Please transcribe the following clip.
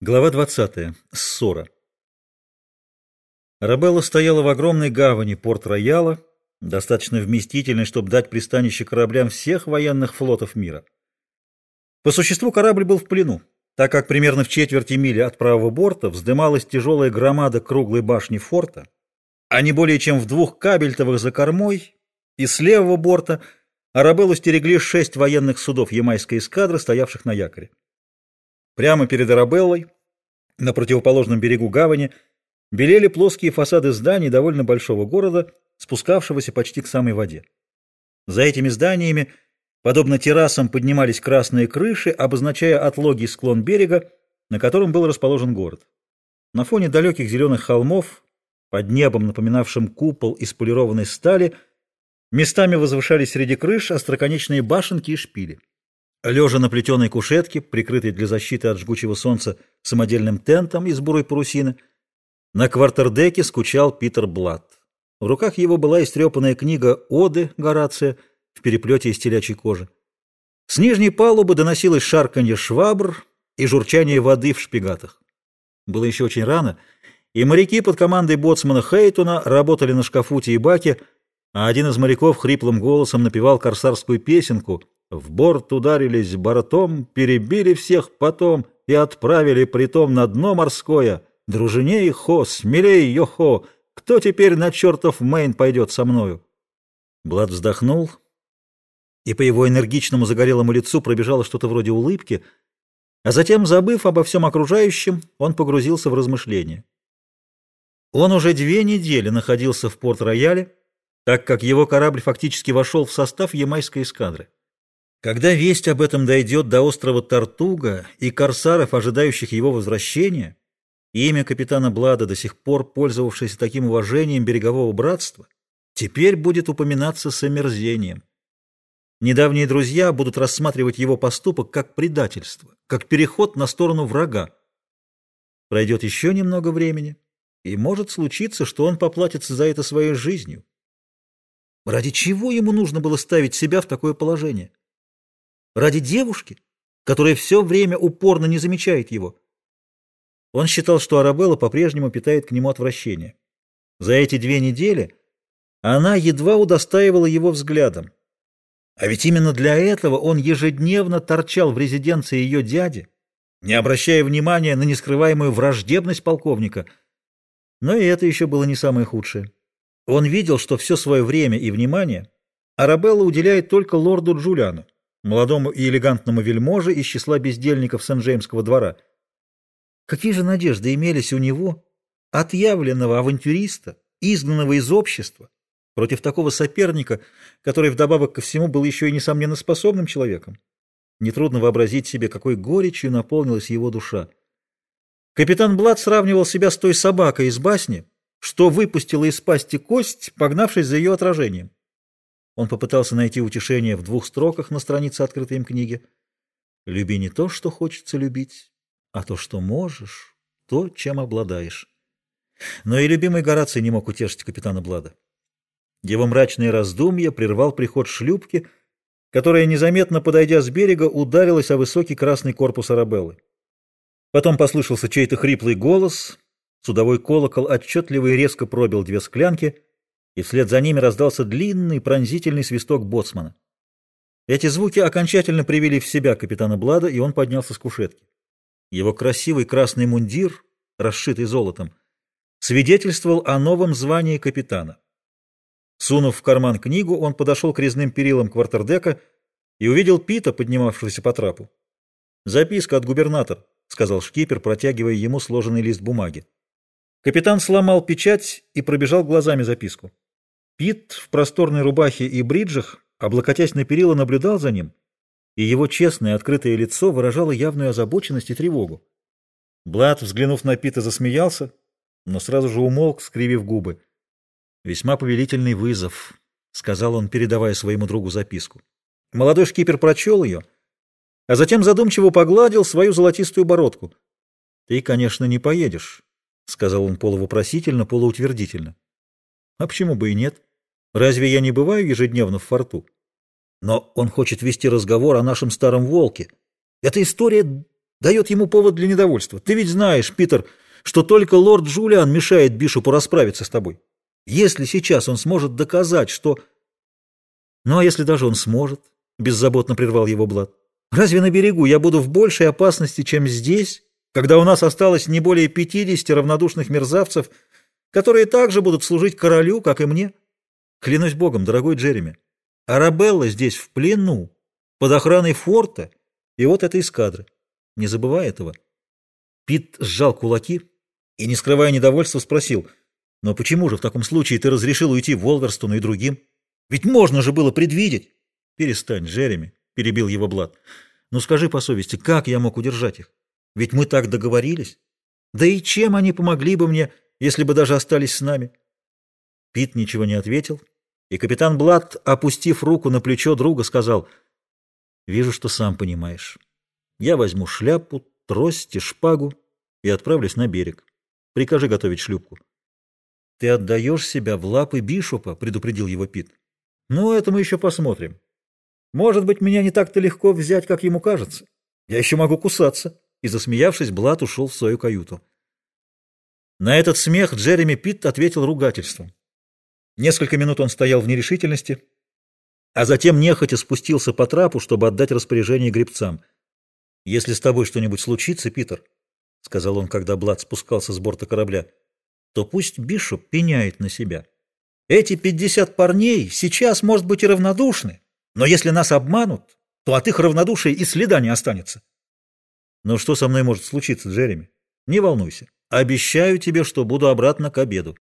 Глава 20. Ссора. Арабелла стояла в огромной гавани Порт-Рояла, достаточно вместительной, чтобы дать пристанище кораблям всех военных флотов мира. По существу корабль был в плену, так как примерно в четверти мили от правого борта вздымалась тяжелая громада круглой башни форта, а не более чем в двух кабельтовых за кормой, и с левого борта Арабеллу стерегли шесть военных судов ямайской эскадры, стоявших на якоре. Прямо перед Арабеллой, на противоположном берегу гавани, белели плоские фасады зданий довольно большого города, спускавшегося почти к самой воде. За этими зданиями, подобно террасам, поднимались красные крыши, обозначая отлогий склон берега, на котором был расположен город. На фоне далеких зеленых холмов, под небом, напоминавшим купол из полированной стали, местами возвышались среди крыш остроконечные башенки и шпили. Лежа на плетеной кушетке, прикрытой для защиты от жгучего солнца самодельным тентом из бурой парусины, на квартердеке скучал Питер Блад. В руках его была истрепанная книга «Оды» Горация в переплете из телячьей кожи. С нижней палубы доносилось шарканье швабр и журчание воды в шпигатах. Было еще очень рано, и моряки под командой боцмана Хейтона работали на шкафуте и баке, а один из моряков хриплым голосом напевал корсарскую песенку — в борт ударились бортом, перебили всех потом и отправили притом на дно морское. Дружиней хо, смелей йо-хо, кто теперь на чертов Мэйн пойдет со мною? Блад вздохнул, и по его энергичному загорелому лицу пробежало что-то вроде улыбки, а затем, забыв обо всем окружающем, он погрузился в размышления. Он уже две недели находился в порт-рояле, так как его корабль фактически вошел в состав ямайской эскадры. Когда весть об этом дойдет до острова Тартуга и корсаров, ожидающих его возвращения, имя капитана Блада, до сих пор пользовавшееся таким уважением берегового братства, теперь будет упоминаться с омерзением. Недавние друзья будут рассматривать его поступок как предательство, как переход на сторону врага. Пройдет еще немного времени, и может случиться, что он поплатится за это своей жизнью. Ради чего ему нужно было ставить себя в такое положение? Ради девушки, которая все время упорно не замечает его. Он считал, что Арабелла по-прежнему питает к нему отвращение. За эти две недели она едва удостаивала его взглядом. А ведь именно для этого он ежедневно торчал в резиденции ее дяди, не обращая внимания на нескрываемую враждебность полковника. Но и это еще было не самое худшее. Он видел, что все свое время и внимание Арабелла уделяет только лорду Джулиану молодому и элегантному вельможе из числа бездельников Сен-Джеймского двора. Какие же надежды имелись у него, отъявленного авантюриста, изгнанного из общества, против такого соперника, который вдобавок ко всему был еще и несомненно способным человеком? Нетрудно вообразить себе, какой горечью наполнилась его душа. Капитан Блад сравнивал себя с той собакой из басни, что выпустила из пасти кость, погнавшись за ее отражением. Он попытался найти утешение в двух строках на странице открытой им книги. «Люби не то, что хочется любить, а то, что можешь, то, чем обладаешь». Но и любимый Гораций не мог утешить капитана Блада. Его мрачные раздумья прервал приход шлюпки, которая, незаметно подойдя с берега, ударилась о высокий красный корпус Арабеллы. Потом послышался чей-то хриплый голос, судовой колокол отчетливо и резко пробил две склянки — и вслед за ними раздался длинный пронзительный свисток боцмана. Эти звуки окончательно привели в себя капитана Блада, и он поднялся с кушетки. Его красивый красный мундир, расшитый золотом, свидетельствовал о новом звании капитана. Сунув в карман книгу, он подошел к резным перилам квартердека и увидел Пита, поднимавшегося по трапу. «Записка от губернатора», — сказал шкипер, протягивая ему сложенный лист бумаги. Капитан сломал печать и пробежал глазами записку. Пит в просторной рубахе и бриджах, облокотясь на перила, наблюдал за ним, и его честное открытое лицо выражало явную озабоченность и тревогу. Блад, взглянув на Пита, засмеялся, но сразу же умолк, скривив губы. «Весьма повелительный вызов», — сказал он, передавая своему другу записку. Молодой шкипер прочел ее, а затем задумчиво погладил свою золотистую бородку. «Ты, конечно, не поедешь», — сказал он полувопросительно, полуутвердительно. «А почему бы и нет?» Разве я не бываю ежедневно в форту? Но он хочет вести разговор о нашем старом волке. Эта история дает ему повод для недовольства. Ты ведь знаешь, Питер, что только лорд Джулиан мешает Бишопу расправиться с тобой. Если сейчас он сможет доказать, что... Ну, а если даже он сможет, — беззаботно прервал его Блад, — разве на берегу я буду в большей опасности, чем здесь, когда у нас осталось не более пятидесяти равнодушных мерзавцев, которые также будут служить королю, как и мне? Клянусь богом, дорогой Джереми, Арабелла здесь в плену, под охраной форта и вот этой эскадры. Не забывай этого. Пит сжал кулаки и, не скрывая недовольства, спросил, «Но почему же в таком случае ты разрешил уйти Волверстону и другим? Ведь можно же было предвидеть!» «Перестань, Джереми», — перебил его Блад. «Ну скажи по совести, как я мог удержать их? Ведь мы так договорились. Да и чем они помогли бы мне, если бы даже остались с нами?» Пит ничего не ответил, и капитан Блад, опустив руку на плечо друга, сказал, «Вижу, что сам понимаешь. Я возьму шляпу, трость и шпагу и отправлюсь на берег. Прикажи готовить шлюпку». «Ты отдаешь себя в лапы Бишопа», — предупредил его Пит. «Ну, это мы еще посмотрим. Может быть, меня не так-то легко взять, как ему кажется. Я еще могу кусаться». И, засмеявшись, Блад ушел в свою каюту. На этот смех Джереми Питт ответил ругательством. Несколько минут он стоял в нерешительности, а затем нехотя спустился по трапу, чтобы отдать распоряжение гребцам. «Если с тобой что-нибудь случится, Питер», — сказал он, когда Блад спускался с борта корабля, — «то пусть Бишоп пеняет на себя. Эти пятьдесят парней сейчас, может быть, и равнодушны, но если нас обманут, то от их равнодушия и следа не останется». «Но что со мной может случиться, Джереми? Не волнуйся. Обещаю тебе, что буду обратно к обеду».